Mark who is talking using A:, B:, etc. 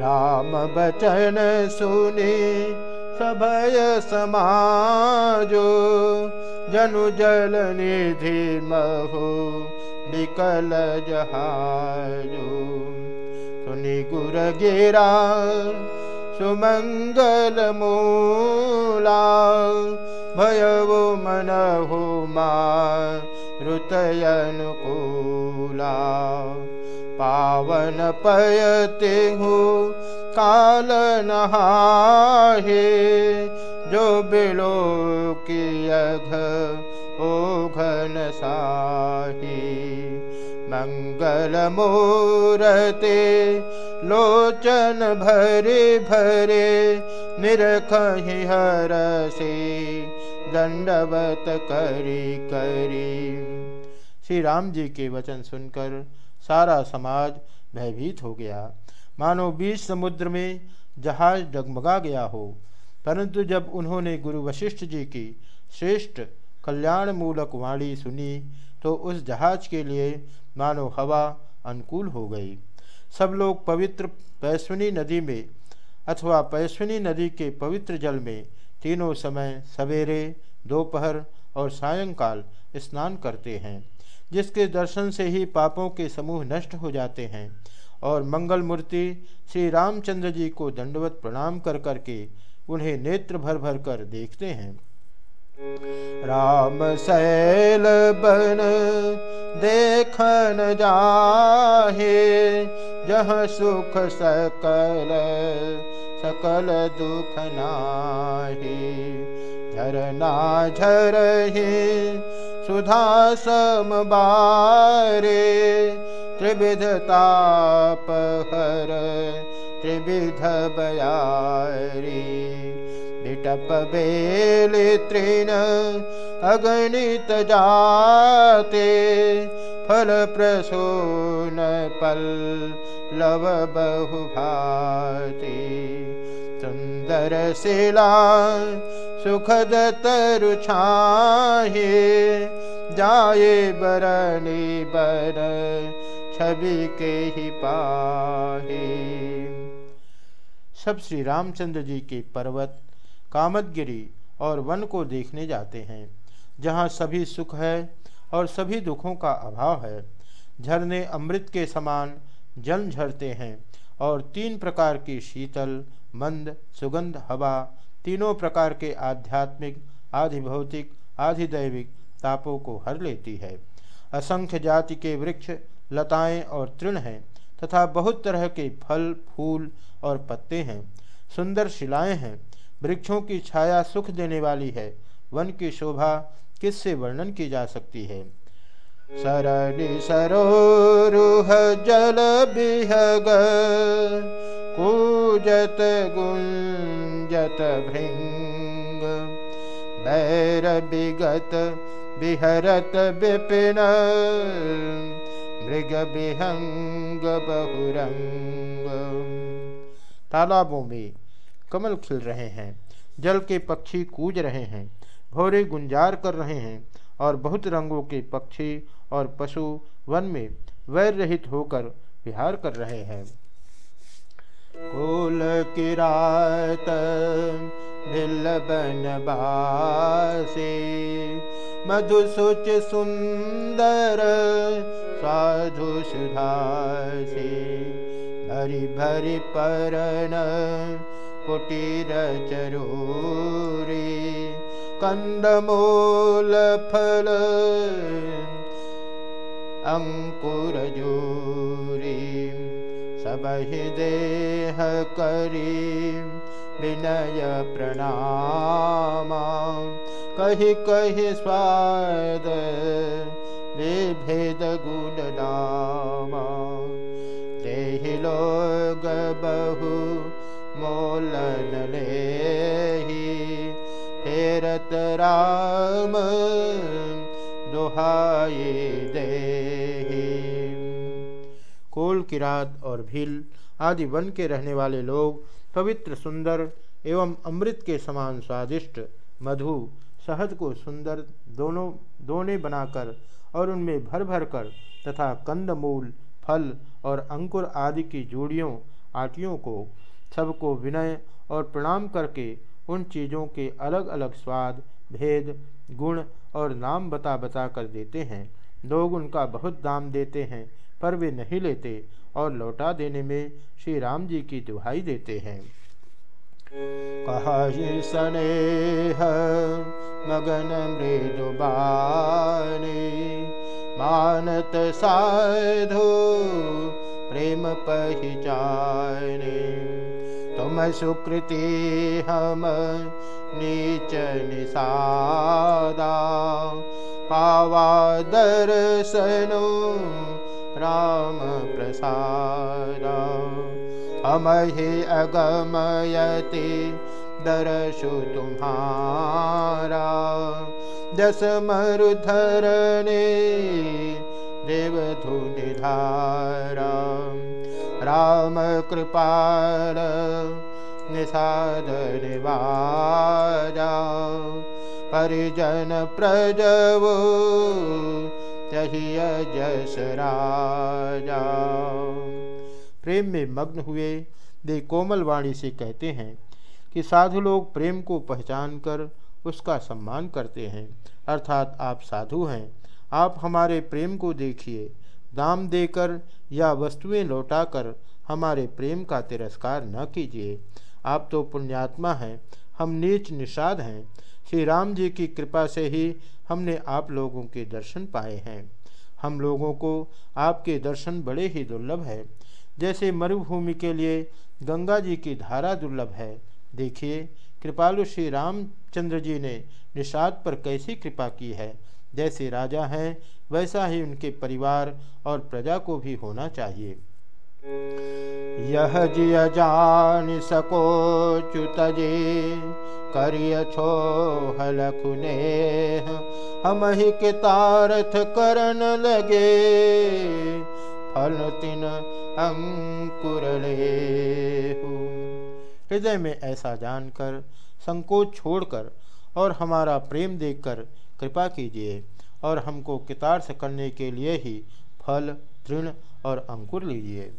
A: राम बचन सुनी सभय समाजो जनु जल निधि महो निकल जहाजो। सुनि गुर गिरा सुमंगल मूला भयवो मनहु मा ऋतयनुकूला पावन पयते हो, काल नहाहे, जो बिलो की अघ ओ घन साही। मंगल मूरते लोचन भरे भरे, निरखहि हर से दंडवत करी करी। श्री राम जी के वचन सुनकर सारा समाज भयभीत हो गया। मानो बीच समुद्र में जहाज़ डगमगा गया हो। परंतु जब उन्होंने गुरु वशिष्ठ जी की श्रेष्ठ कल्याण मूलक वाणी सुनी तो उस जहाज़ के लिए मानो हवा अनुकूल हो गई। सब लोग पवित्र पैश्वनी नदी में अथवा पैश्वनी नदी के पवित्र जल में तीनों समय सवेरे, दोपहर और सायंकाल स्नान करते हैं, जिसके दर्शन से ही पापों के समूह नष्ट हो जाते हैं। और मंगल मूर्ति श्री रामचंद्र जी को दंडवत प्रणाम कर करके उन्हें नेत्र भर भर कर देखते हैं। राम शैल बन, देखन जाहे, जह सुख सकल सकल दुख नाहे। झरना झरहे सुधा समबारे त्रिविध ताप हर त्रिविध बयारी। विटप बेल तृण अगणित जाते फल प्रसून पल लव बहु भाते। सुंदर शिला सुखद तरु छाहे जाए बरनी बर, छवि के ही पाहे। सब श्री रामचंद्र जी के पर्वत कामतगिरी और वन को देखने जाते हैं, जहाँ सभी सुख है और सभी दुखों का अभाव है। झरने अमृत के समान जल झरते हैं और तीन प्रकार की शीतल, मंद, सुगंध, हवा, तीनों प्रकार के आध्यात्मिक आधि भौतिक आधि दैविक तापों को हर लेती है। असंख्य जाति के वृक्ष, लताएँ और तृण हैं, तथा बहुत तरह के फल, फूल और पत्ते हैं। सुंदर शिलाएँ हैं। वृक्षों की छाया सुख देने वाली है। वन की शोभा किससे वर्णन की जा सकती है? सरणी सरोरुह जल बिहग कूजत गुंजत भृंग। बैर विगत बिहरत विपिन, मृग विहंग बहुरंग। तालाबों में कमल खिल रहे हैं, जल के पक्षी कूज रहे हैं, भोरे गुंजार कर रहे हैं और बहुत रंगों के पक्षी और पशु वन में वैर रहित होकर विहार कर रहे हैं। कुल किरात बन मधुसुच सुन्दर साधु सुधासी हरि भरि पर कुटीर चरू कन्द मूलफल अंकुरजोरि सबहि देह करी विनय प्रणामा। कही कही स्वाद विभेद गुण नाम। देहि लोग बहु मोलन ले हेरत राम दुहाई दे कोल किरात और भील आदि वन के रहने वाले लोग पवित्र, सुंदर एवं अमृत के समान स्वादिष्ट, मधु शहद को सुंदर दोनों, दोने बनाकर और उनमें भर भर कर तथा कंदमूल, फल और अंकुर आदि की जोड़ियों, आटियों को, सबको विनय और प्रणाम करके उन चीज़ों के अलग अलग स्वाद, भेद, गुण और नाम बता बता कर देते हैं। लोग उनका बहुत दाम देते हैं, पर वे नहीं लेते और लौटा देने में श्री राम जी की दुहाई देते हैं। कही स्नेह मगन मृदु मानत साधु प्रेम पहचाने। तुम सुकृति हम नीच निषादा पावा दर्शनो राम प्रसाद हम ही अगमयति दर्शु तुम्हारा। जस मरुधरणे देवधु निधारा। राम कृपाल निषाद निवारा परिजन प्रजवो तहिय जस राजा। प्रेम में मग्न हुए, वे कोमल वाणी से कहते हैं कि साधु लोग प्रेम को पहचान कर उसका सम्मान करते हैं। अर्थात आप साधु हैं। आप हमारे प्रेम को देखिए। दाम देकर या वस्तुएँ लौटाकर हमारे प्रेम का तिरस्कार न कीजिए। आप तो पुण्यात्मा हैं। हम नीच निषाद हैं। श्री राम जी की कृपा से ही हमने आप लोगों के दर्शन पाए हैं। हम लोगों को आपके दर्शन बड़े ही दुर्लभ है। जैसे मरुभूमि के लिए गंगा जी की धारा दुर्लभ है। देखिए, कृपालु श्री रामचंद्र जी ने निषाद पर कैसी कृपा की है। जैसे राजा हैं, वैसा ही उनके परिवार और प्रजा को भी होना चाहिए। यह जिय जान सको चुतजे, करिय छो हलखुने हम ही के तारथ करन लगे। फल तिन अंकुर हृदय में ऐसा जानकर, संकोच छोड़कर और हमारा प्रेम देखकर कृपा कीजिए और हमको कितार्थ करने के लिए ही फल, तृण और अंकुर लीजिए।